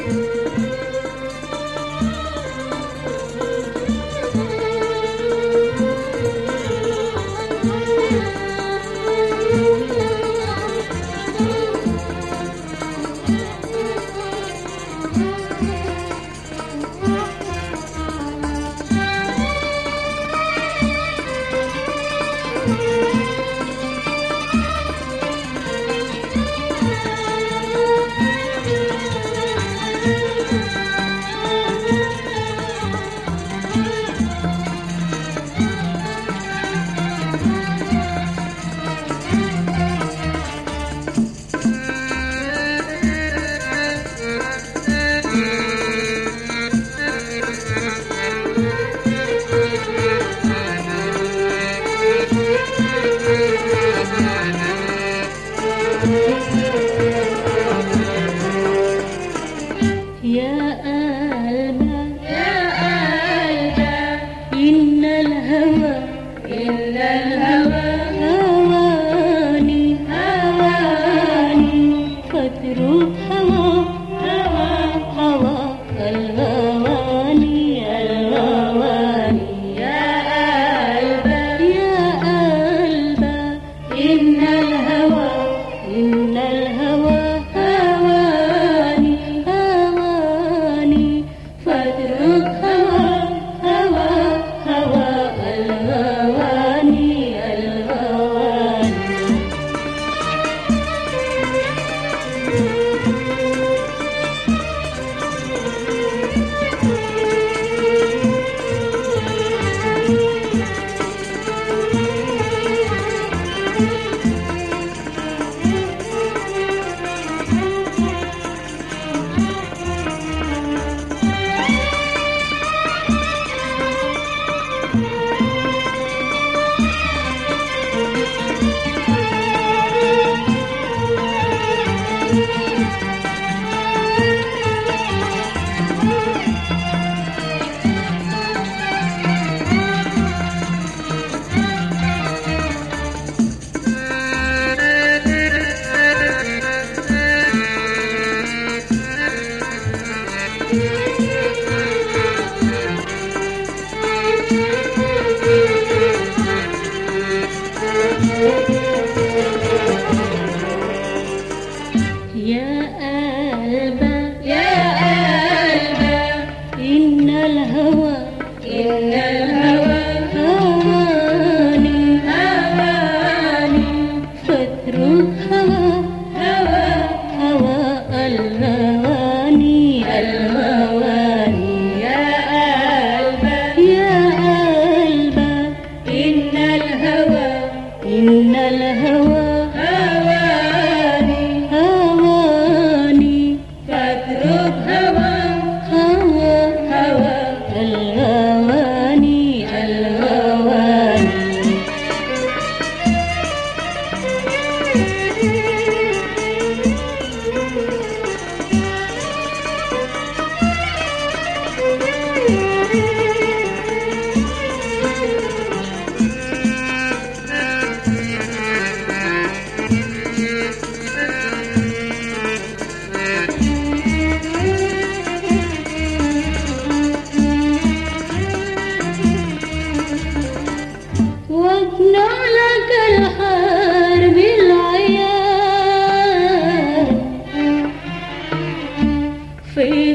Música